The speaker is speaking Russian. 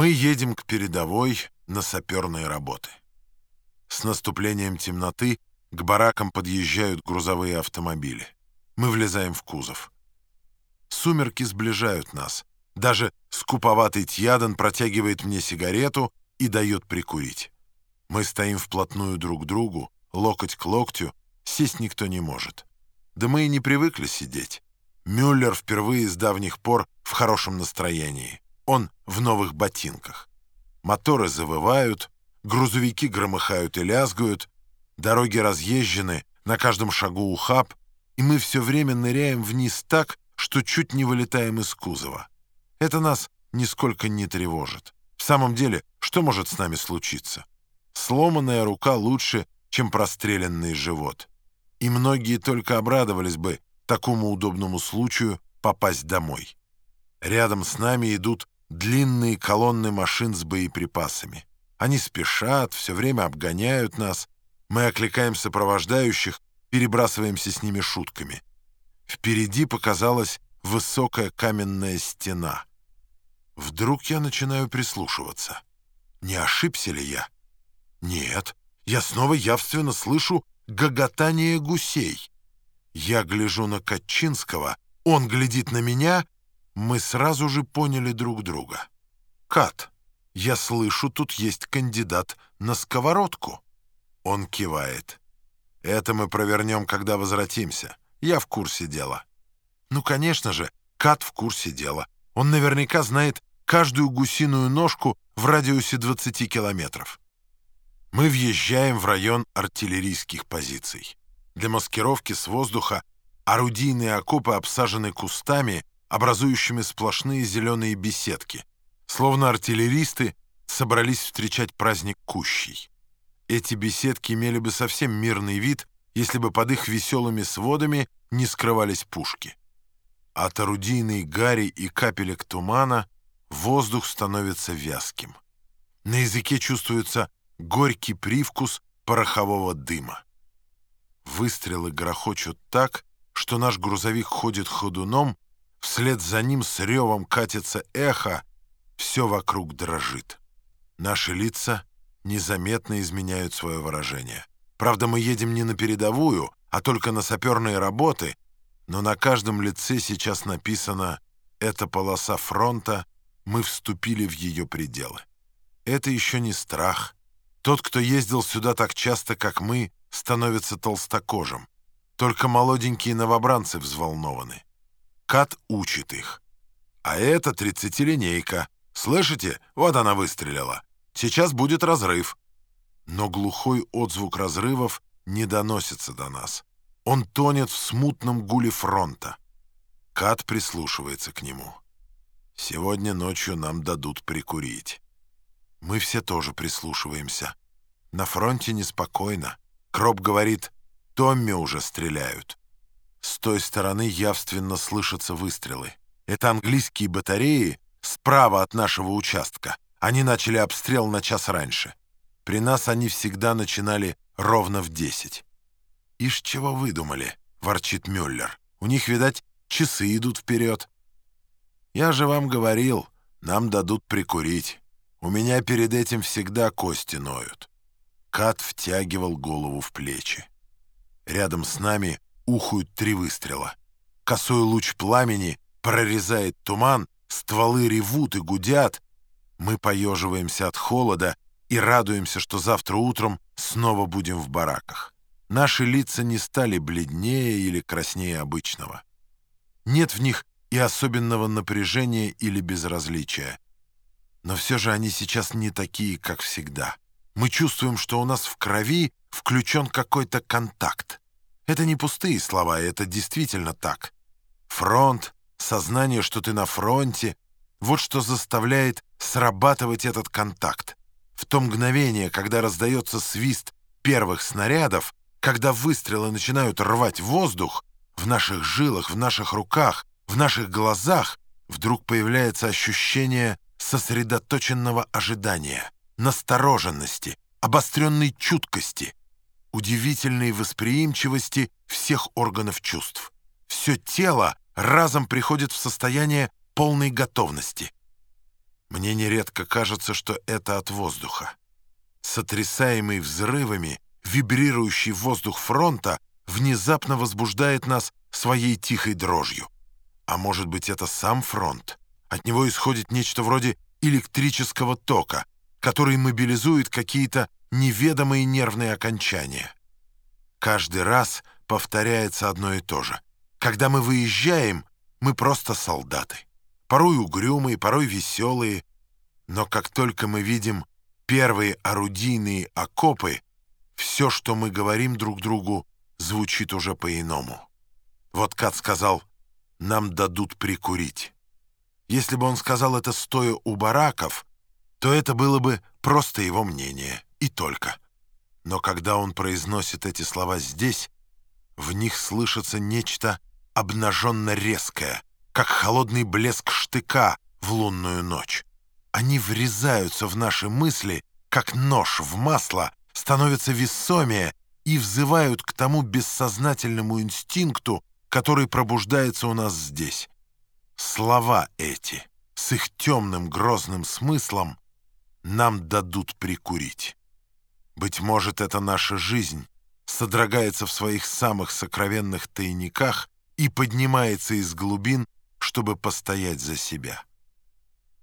Мы едем к передовой на саперные работы. С наступлением темноты к баракам подъезжают грузовые автомобили. Мы влезаем в кузов. Сумерки сближают нас. Даже скуповатый Тьядан протягивает мне сигарету и дает прикурить. Мы стоим вплотную друг к другу, локоть к локтю, сесть никто не может. Да мы и не привыкли сидеть. Мюллер впервые с давних пор в хорошем настроении. Он в новых ботинках. Моторы завывают, грузовики громыхают и лязгают, дороги разъезжены, на каждом шагу ухаб, и мы все время ныряем вниз так, что чуть не вылетаем из кузова. Это нас нисколько не тревожит. В самом деле, что может с нами случиться? Сломанная рука лучше, чем простреленный живот. И многие только обрадовались бы такому удобному случаю попасть домой. Рядом с нами идут длинные колонны машин с боеприпасами. Они спешат, все время обгоняют нас. Мы окликаем сопровождающих, перебрасываемся с ними шутками. Впереди показалась высокая каменная стена. Вдруг я начинаю прислушиваться. Не ошибся ли я? Нет, я снова явственно слышу гоготание гусей. Я гляжу на Катчинского, он глядит на меня, мы сразу же поняли друг друга. «Кат, я слышу, тут есть кандидат на сковородку». Он кивает. «Это мы провернем, когда возвратимся. Я в курсе дела». Ну, конечно же, Кат в курсе дела. Он наверняка знает каждую гусиную ножку в радиусе 20 километров. Мы въезжаем в район артиллерийских позиций. Для маскировки с воздуха орудийные окопы обсажены кустами, образующими сплошные зеленые беседки, словно артиллеристы собрались встречать праздник Кущий. Эти беседки имели бы совсем мирный вид, если бы под их веселыми сводами не скрывались пушки. От орудийной гари и капелек тумана воздух становится вязким. На языке чувствуется горький привкус порохового дыма. Выстрелы грохочут так, что наш грузовик ходит ходуном, вслед за ним с ревом катится эхо, все вокруг дрожит. Наши лица незаметно изменяют свое выражение. Правда, мы едем не на передовую, а только на саперные работы, но на каждом лице сейчас написано «Это полоса фронта, мы вступили в ее пределы». Это еще не страх. Тот, кто ездил сюда так часто, как мы, становится толстокожим. Только молоденькие новобранцы взволнованы. Кат учит их. А это тридцатилинейка. Слышите? Вот она выстрелила. Сейчас будет разрыв. Но глухой отзвук разрывов не доносится до нас. Он тонет в смутном гуле фронта. Кат прислушивается к нему. Сегодня ночью нам дадут прикурить. Мы все тоже прислушиваемся. На фронте неспокойно. Кроп говорит, Томми уже стреляют. С той стороны явственно слышатся выстрелы. Это английские батареи справа от нашего участка. Они начали обстрел на час раньше. При нас они всегда начинали ровно в десять. «Ишь, чего выдумали?» — ворчит Мюллер. «У них, видать, часы идут вперед». «Я же вам говорил, нам дадут прикурить. У меня перед этим всегда кости ноют». Кат втягивал голову в плечи. Рядом с нами ухают три выстрела. Косой луч пламени прорезает туман, стволы ревут и гудят. Мы поеживаемся от холода и радуемся, что завтра утром снова будем в бараках. Наши лица не стали бледнее или краснее обычного. Нет в них и особенного напряжения или безразличия. Но все же они сейчас не такие, как всегда. Мы чувствуем, что у нас в крови включен какой-то контакт. Это не пустые слова, это действительно так. Фронт, сознание, что ты на фронте — вот что заставляет срабатывать этот контакт. В то мгновение, когда раздается свист первых снарядов, когда выстрелы начинают рвать воздух, в наших жилах, в наших руках, в наших глазах вдруг появляется ощущение сосредоточенного ожидания, настороженности, обостренной чуткости, удивительной восприимчивости всех органов чувств. Все тело разом приходит в состояние полной готовности. Мне нередко кажется, что это от воздуха. Сотрясаемый взрывами, вибрирующий воздух фронта внезапно возбуждает нас своей тихой дрожью. А может быть, это сам фронт? От него исходит нечто вроде электрического тока, который мобилизует какие-то неведомые нервные окончания. Каждый раз повторяется одно и то же. Когда мы выезжаем, мы просто солдаты. Порой угрюмые, порой веселые. Но как только мы видим первые орудийные окопы, все, что мы говорим друг другу, звучит уже по-иному. Вот Кат сказал, нам дадут прикурить. Если бы он сказал это стоя у бараков, то это было бы просто его мнение, и только. Но когда он произносит эти слова здесь, в них слышится нечто обнаженно резкое, как холодный блеск штыка в лунную ночь. Они врезаются в наши мысли, как нож в масло, становятся весомее и взывают к тому бессознательному инстинкту, который пробуждается у нас здесь. Слова эти с их темным грозным смыслом нам дадут прикурить. Быть может, это наша жизнь содрогается в своих самых сокровенных тайниках и поднимается из глубин, чтобы постоять за себя.